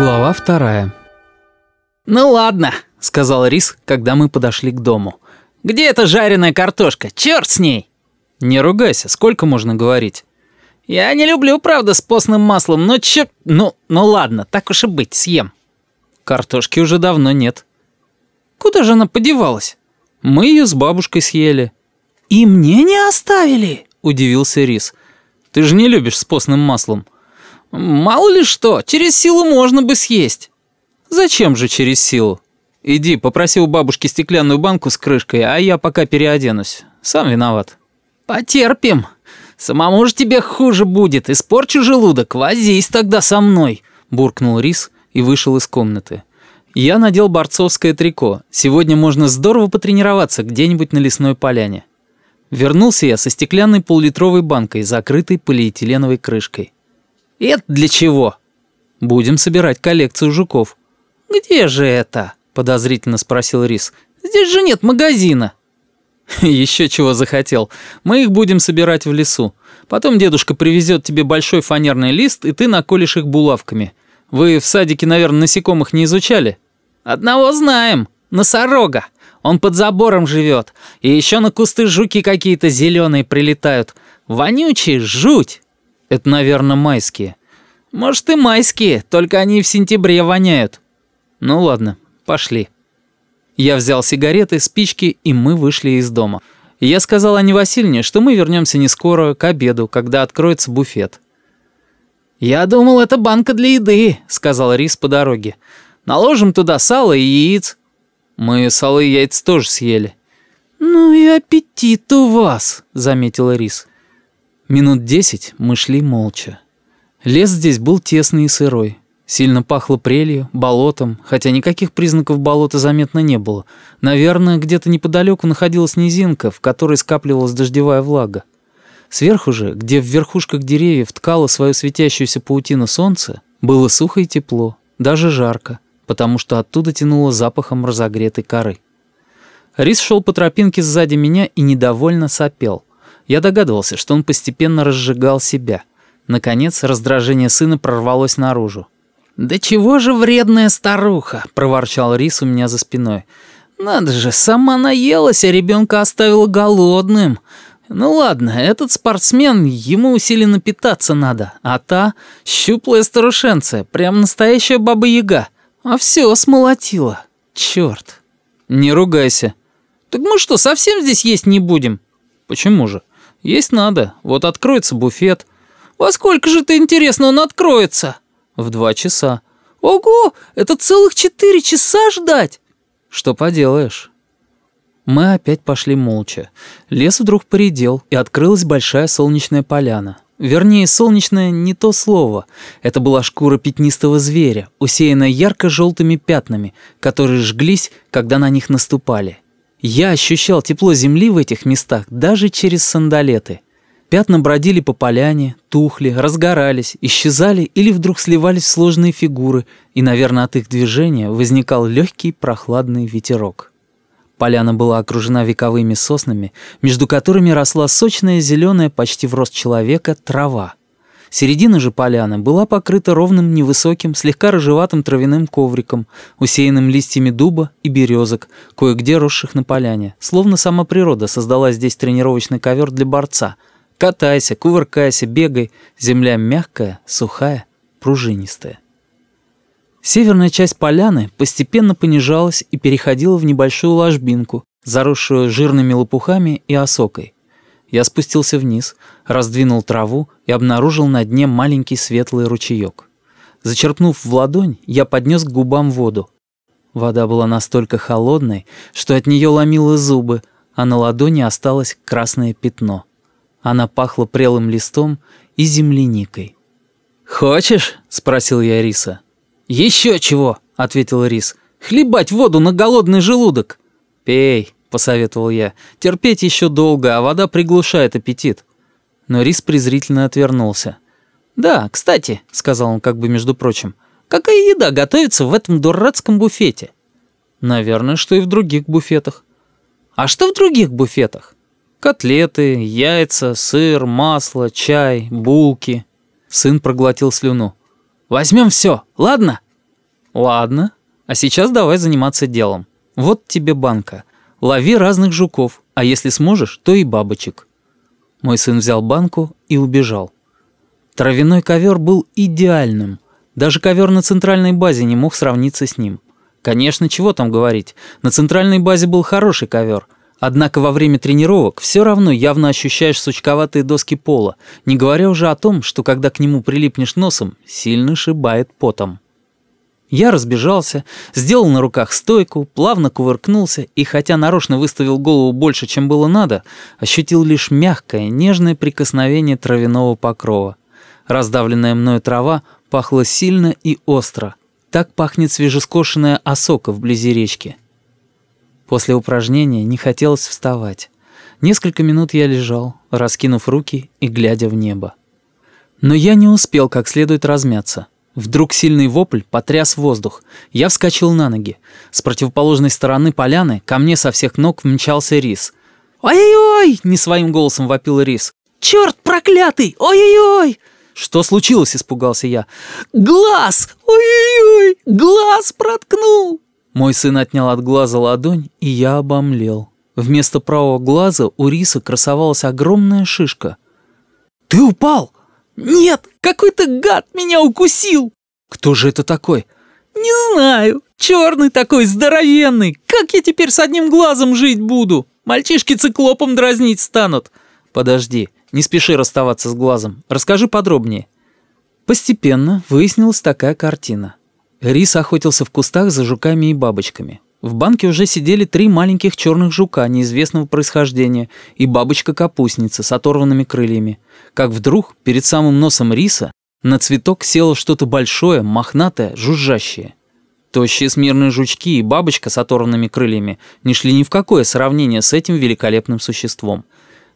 Глава вторая. «Ну ладно», — сказал Рис, когда мы подошли к дому. «Где эта жареная картошка? Черт с ней!» «Не ругайся, сколько можно говорить?» «Я не люблю, правда, с постным маслом, но черт... Ну, ну ладно, так уж и быть, съем». «Картошки уже давно нет». «Куда же она подевалась?» «Мы ее с бабушкой съели». «И мне не оставили?» — удивился Рис. «Ты же не любишь с постным маслом». «Мало ли что, через силу можно бы съесть». «Зачем же через силу? Иди, попроси у бабушки стеклянную банку с крышкой, а я пока переоденусь. Сам виноват». «Потерпим. Самому же тебе хуже будет. Испорчу желудок, возись тогда со мной», — буркнул Рис и вышел из комнаты. Я надел борцовское трико. Сегодня можно здорово потренироваться где-нибудь на лесной поляне. Вернулся я со стеклянной поллитровой банкой, закрытой полиэтиленовой крышкой. «Это для чего?» «Будем собирать коллекцию жуков». «Где же это?» — подозрительно спросил Рис. «Здесь же нет магазина». «Еще чего захотел. Мы их будем собирать в лесу. Потом дедушка привезет тебе большой фанерный лист, и ты наколешь их булавками. Вы в садике, наверное, насекомых не изучали?» «Одного знаем. Носорога. Он под забором живет. И еще на кусты жуки какие-то зеленые прилетают. Вонючие, жуть!» Это, наверное, майские. Может, и майские, только они в сентябре воняют. Ну ладно, пошли. Я взял сигареты, спички, и мы вышли из дома. Я сказал Ане Васильевне, что мы вернемся не скоро, к обеду, когда откроется буфет. «Я думал, это банка для еды», — сказал Рис по дороге. «Наложим туда сало и яиц». «Мы сало и яйца тоже съели». «Ну и аппетит у вас», — заметила Рис. Минут десять мы шли молча. Лес здесь был тесный и сырой. Сильно пахло прелью, болотом, хотя никаких признаков болота заметно не было. Наверное, где-то неподалеку находилась низинка, в которой скапливалась дождевая влага. Сверху же, где в верхушках деревьев ткало свою светящуюся паутину солнце, было сухо и тепло, даже жарко, потому что оттуда тянуло запахом разогретой коры. Рис шел по тропинке сзади меня и недовольно сопел — я догадывался, что он постепенно разжигал себя. Наконец, раздражение сына прорвалось наружу. «Да чего же вредная старуха!» — проворчал Рис у меня за спиной. «Надо же, сама наелась, а ребенка оставила голодным. Ну ладно, этот спортсмен, ему усиленно питаться надо, а та — щуплая старушенция, прям настоящая баба-яга. А все смолотила. Черт!» «Не ругайся». «Так мы что, совсем здесь есть не будем?» «Почему же?» Есть надо. Вот откроется буфет. Во сколько же ты, интересно, он откроется? В два часа. Ого, это целых четыре часа ждать? Что поделаешь? Мы опять пошли молча. Лес вдруг поредел, и открылась большая солнечная поляна. Вернее, солнечное не то слово. Это была шкура пятнистого зверя, усеянная ярко-желтыми пятнами, которые жглись, когда на них наступали. Я ощущал тепло земли в этих местах даже через сандалеты. Пятна бродили по поляне, тухли, разгорались, исчезали или вдруг сливались в сложные фигуры, и, наверное, от их движения возникал легкий прохладный ветерок. Поляна была окружена вековыми соснами, между которыми росла сочная зеленая почти в рост человека трава. Середина же поляны была покрыта ровным невысоким, слегка рыжеватым травяным ковриком, усеянным листьями дуба и березок, кое-где росших на поляне, словно сама природа создала здесь тренировочный ковер для борца. Катайся, кувыркайся, бегай, земля мягкая, сухая, пружинистая. Северная часть поляны постепенно понижалась и переходила в небольшую ложбинку, заросшую жирными лопухами и осокой. Я спустился вниз, раздвинул траву и обнаружил на дне маленький светлый ручеек. Зачерпнув в ладонь, я поднес к губам воду. Вода была настолько холодной, что от нее ломило зубы, а на ладони осталось красное пятно. Она пахла прелым листом и земляникой. «Хочешь?» — спросил я Риса. «Еще чего!» — ответил Рис. «Хлебать воду на голодный желудок!» «Пей!» — посоветовал я. «Терпеть еще долго, а вода приглушает аппетит». Но Рис презрительно отвернулся. «Да, кстати», — сказал он как бы между прочим, «какая еда готовится в этом дурацком буфете?» «Наверное, что и в других буфетах». «А что в других буфетах?» «Котлеты, яйца, сыр, масло, чай, булки». Сын проглотил слюну. «Возьмем все, ладно?» «Ладно. А сейчас давай заниматься делом. Вот тебе банка. Лови разных жуков, а если сможешь, то и бабочек». Мой сын взял банку и убежал. Травяной ковер был идеальным. Даже ковер на центральной базе не мог сравниться с ним. Конечно, чего там говорить. На центральной базе был хороший ковер. Однако во время тренировок все равно явно ощущаешь сучковатые доски пола, не говоря уже о том, что когда к нему прилипнешь носом, сильно шибает потом. Я разбежался, сделал на руках стойку, плавно кувыркнулся и, хотя нарочно выставил голову больше, чем было надо, ощутил лишь мягкое, нежное прикосновение травяного покрова. Раздавленная мною трава пахла сильно и остро. Так пахнет свежескошенная осока вблизи речки. После упражнения не хотелось вставать. Несколько минут я лежал, раскинув руки и глядя в небо. Но я не успел как следует размяться. Вдруг сильный вопль потряс воздух. Я вскочил на ноги. С противоположной стороны поляны ко мне со всех ног мчался рис. «Ой-ой-ой!» — не своим голосом вопил рис. «Черт проклятый! Ой-ой-ой!» «Что случилось?» — испугался я. «Глаз! Ой-ой-ой! Глаз проткнул!» Мой сын отнял от глаза ладонь, и я обомлел. Вместо правого глаза у риса красовалась огромная шишка. «Ты упал?» «Нет, какой-то гад меня укусил!» «Кто же это такой?» «Не знаю. Черный такой, здоровенный. Как я теперь с одним глазом жить буду? Мальчишки циклопом дразнить станут». «Подожди, не спеши расставаться с глазом. Расскажи подробнее». Постепенно выяснилась такая картина. Рис охотился в кустах за жуками и бабочками. В банке уже сидели три маленьких черных жука неизвестного происхождения и бабочка-капустница с оторванными крыльями. Как вдруг, перед самым носом риса, на цветок село что-то большое, мохнатое, жужжащее. Тощие смирные жучки и бабочка с оторванными крыльями не шли ни в какое сравнение с этим великолепным существом.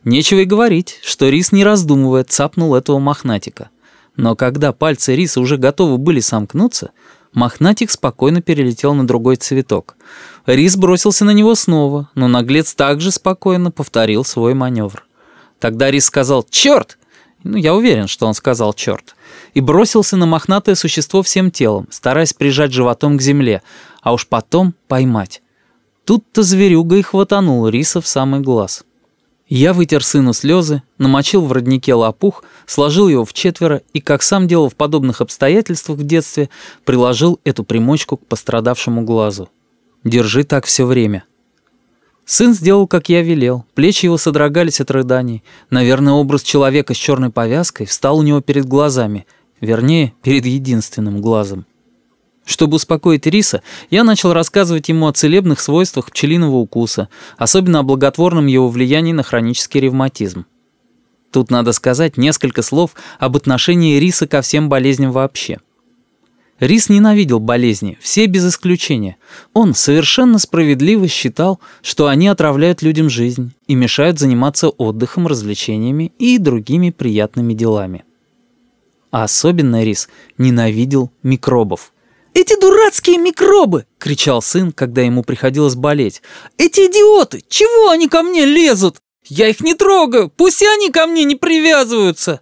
Нечего и говорить, что рис, не раздумывая, цапнул этого мохнатика. Но когда пальцы риса уже готовы были сомкнуться, мохнатик спокойно перелетел на другой цветок. Рис бросился на него снова, но наглец также спокойно повторил свой маневр. Тогда рис сказал «Черт!» Ну, я уверен, что он сказал «черт». И бросился на мохнатое существо всем телом, стараясь прижать животом к земле, а уж потом поймать. Тут-то зверюга и хватанул риса в самый глаз. Я вытер сыну слезы, намочил в роднике лопух, сложил его в четверо и, как сам делал в подобных обстоятельствах в детстве, приложил эту примочку к пострадавшему глазу. Держи так все время. Сын сделал, как я велел. Плечи его содрогались от рыданий. Наверное, образ человека с черной повязкой встал у него перед глазами. Вернее, перед единственным глазом. Чтобы успокоить Риса, я начал рассказывать ему о целебных свойствах пчелиного укуса, особенно о благотворном его влиянии на хронический ревматизм. Тут надо сказать несколько слов об отношении Риса ко всем болезням вообще. Рис ненавидел болезни, все без исключения. Он совершенно справедливо считал, что они отравляют людям жизнь и мешают заниматься отдыхом, развлечениями и другими приятными делами. А особенно Рис ненавидел микробов. «Эти дурацкие микробы!» — кричал сын, когда ему приходилось болеть. «Эти идиоты! Чего они ко мне лезут? Я их не трогаю! Пусть они ко мне не привязываются!»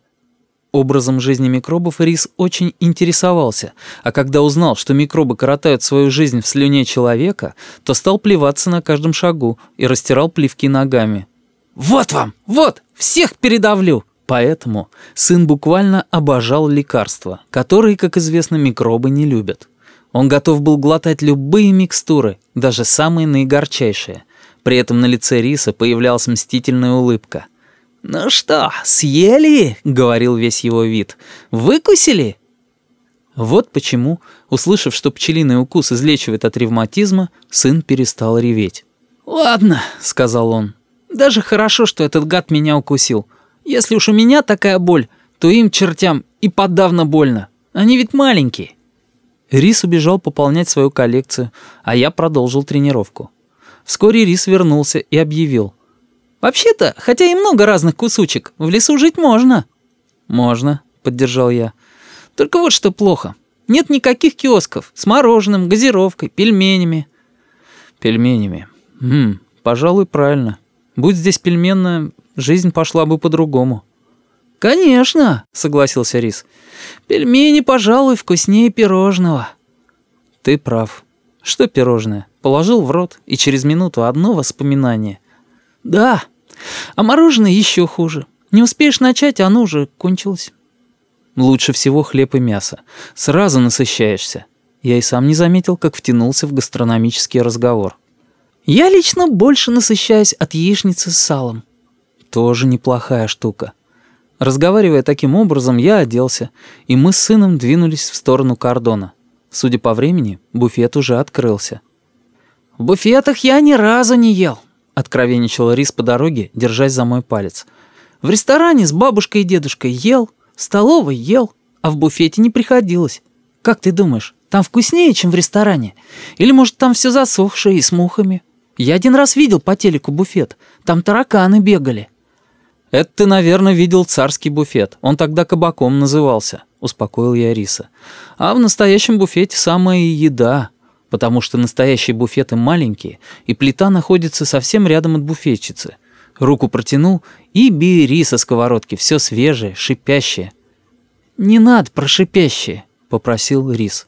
Образом жизни микробов Рис очень интересовался, а когда узнал, что микробы коротают свою жизнь в слюне человека, то стал плеваться на каждом шагу и растирал плевки ногами. «Вот вам! Вот! Всех передавлю!» Поэтому сын буквально обожал лекарства, которые, как известно, микробы не любят. Он готов был глотать любые микстуры, даже самые наигорчайшие. При этом на лице Риса появлялась мстительная улыбка. «Ну что, съели?» — говорил весь его вид. «Выкусили?» Вот почему, услышав, что пчелиный укус излечивает от ревматизма, сын перестал реветь. «Ладно», — сказал он. «Даже хорошо, что этот гад меня укусил. Если уж у меня такая боль, то им, чертям, и подавно больно. Они ведь маленькие». Рис убежал пополнять свою коллекцию, а я продолжил тренировку. Вскоре Рис вернулся и объявил. «Вообще-то, хотя и много разных кусочек, в лесу жить можно». «Можно», — поддержал я. «Только вот что плохо. Нет никаких киосков с мороженым, газировкой, пельменями». «Пельменями. Хм, пожалуй, правильно. Будь здесь пельменная, жизнь пошла бы по-другому». «Конечно», — согласился Рис. «Пельмени, пожалуй, вкуснее пирожного». «Ты прав. Что пирожное? Положил в рот, и через минуту одно воспоминание». «Да. А мороженое еще хуже. Не успеешь начать, оно уже кончилось». «Лучше всего хлеб и мясо. Сразу насыщаешься». Я и сам не заметил, как втянулся в гастрономический разговор. «Я лично больше насыщаюсь от яичницы с салом». «Тоже неплохая штука». Разговаривая таким образом, я оделся, и мы с сыном двинулись в сторону кордона. Судя по времени, буфет уже открылся. «В буфетах я ни разу не ел», — откровенничал Рис по дороге, держась за мой палец. «В ресторане с бабушкой и дедушкой ел, в столовой ел, а в буфете не приходилось. Как ты думаешь, там вкуснее, чем в ресторане? Или, может, там все засохшее и с мухами? Я один раз видел по телеку буфет, там тараканы бегали». «Это ты, наверное, видел царский буфет. Он тогда кабаком назывался», — успокоил я Риса. «А в настоящем буфете самая еда, потому что настоящие буфеты маленькие, и плита находится совсем рядом от буфетчицы. Руку протянул и бери со сковородки, все свежее, шипящее». «Не надо про шипящее», — попросил Рис.